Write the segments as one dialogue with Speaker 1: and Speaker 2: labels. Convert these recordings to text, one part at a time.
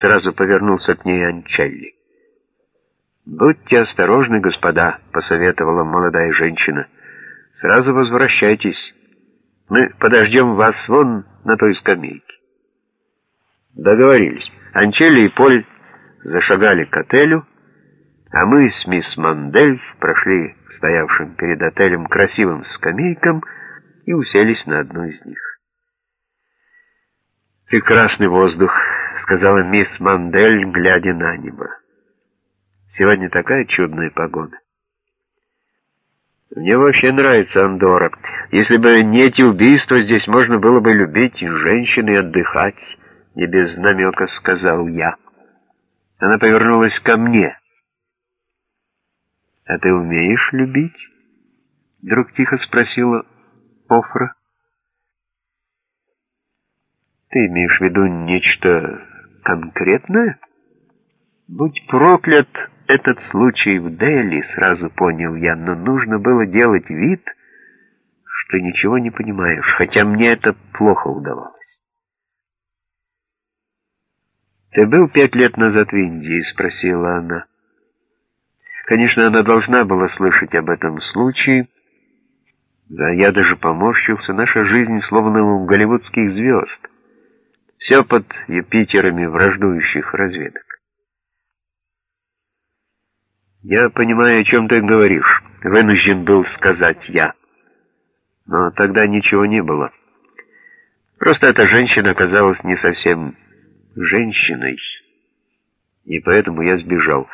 Speaker 1: Сразу повернулся к ней Анчелли. «Будьте осторожны, господа», — посоветовала молодая женщина. «Сразу возвращайтесь. Мы подождем вас вон на той скамейке». Договорились. Анчелли и Поль зашагали к отелю, а мы с мисс Мандель прошли к стоявшим перед отелем красивым скамейкам и уселись на одну из них. «Прекрасный воздух», — сказала мисс Мандель, глядя на небо. «Сегодня такая чудная погода». «Мне вообще нравится Андорра. Если бы не эти убийства, здесь можно было бы любить женщин и отдыхать», — не без намека сказал я. Она повернулась ко мне. «А ты умеешь любить?» Вдруг тихо спросила Офра. Ты имеешь в виду нечто конкретное? Будь проклят этот случай в Дели, сразу понял я, но нужно было делать вид, что ничего не понимаешь, хотя мне это плохо удавалось. «Ты был пять лет назад в Индии?» — спросила она. Конечно, она должна была слышать об этом случае. Да, я даже поморщился. Наша жизнь словно у голливудских звезд. Все под Юпитерами враждующих разведок. «Я понимаю, о чем ты говоришь», — вынужден был сказать я. Но тогда ничего не было. Просто эта женщина оказалась не совсем женщиной, и поэтому я сбежал.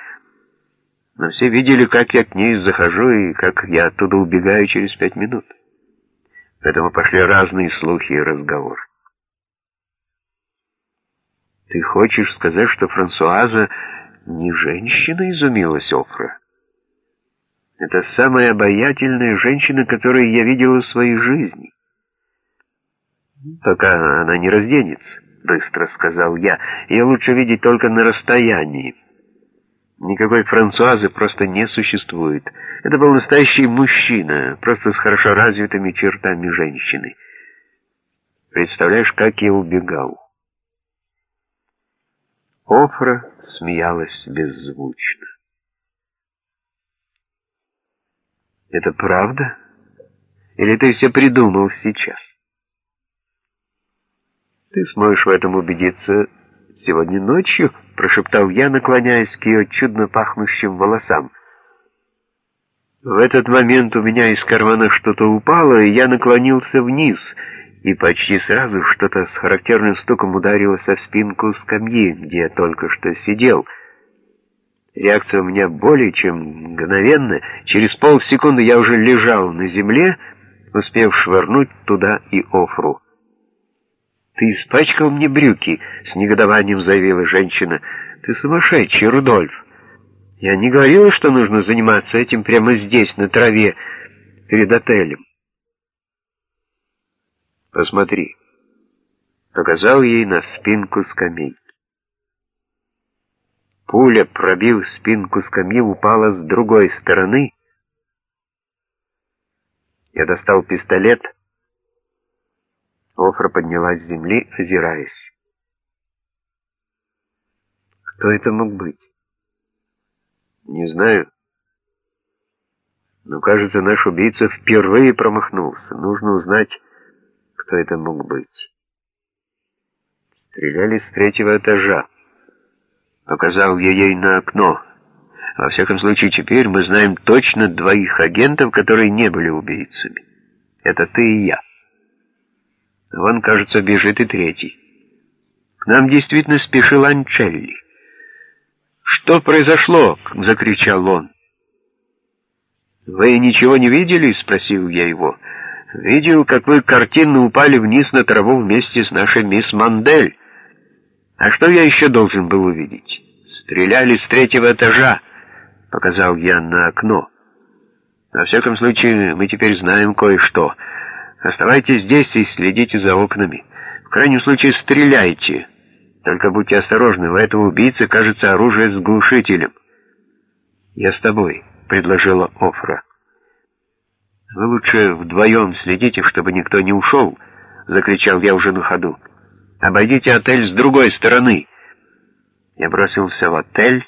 Speaker 1: Но все видели, как я к ней захожу и как я оттуда убегаю через пять минут. Поэтому пошли разные слухи и разговоры. «Ты хочешь сказать, что Франсуаза не женщина?» — изумилась Офра. «Это самая обаятельная женщина, которую я видела в своей жизни». «Пока она не разденется», — быстро сказал я. «Ее лучше видеть только на расстоянии». Никакой Франсуазы просто не существует. Это был настоящий мужчина, просто с хорошо развитыми чертами женщины. Представляешь, как я убегал. Офра смеялась беззвучно. «Это правда? Или ты все придумал сейчас?» «Ты сможешь в этом убедиться сегодня ночью», — прошептал я, наклоняясь к ее чудно пахнущим волосам. В этот момент у меня из кармана что-то упало, и я наклонился вниз — и почти сразу что-то с характерным стуком ударило со спинку скамьи, где я только что сидел. Реакция у меня более чем мгновенная. Через полсекунды я уже лежал на земле, успев швырнуть туда и офру. «Ты испачкал мне брюки», — с негодованием заявила женщина. «Ты сумасшедший, Рудольф. Я не говорила, что нужно заниматься этим прямо здесь, на траве, перед отелем». Посмотри. Показал ей на спинку скамейки. Пуля, пробив спинку скамьи, упала с другой стороны. Я достал пистолет. Офра поднялась с земли, озираясь. Кто это мог быть? Не знаю. Но, кажется, наш убийца впервые промахнулся. Нужно узнать, кто это мог быть. Стреляли с третьего этажа. Показал я ей на окно. Во всяком случае, теперь мы знаем точно двоих агентов, которые не были убийцами. Это ты и я. Вон, кажется, бежит и третий. К нам действительно спешил Анчелли. «Что произошло?» — закричал он. «Вы ничего не видели?» — спросил я его. Видел, как вы картинно упали вниз на траву вместе с нашей мисс Мандель. А что я еще должен был увидеть? Стреляли с третьего этажа, показал я на окно. Во всяком случае, мы теперь знаем кое-что. Оставайтесь здесь и следите за окнами. В крайнем случае, стреляйте. Только будьте осторожны, у этого убийцы, кажется, оружие с глушителем. «Я с тобой», — предложила Офра. «Вы лучше вдвоем следите, чтобы никто не ушел», — закричал я уже на ходу. «Обойдите отель с другой стороны». Я бросился в отель,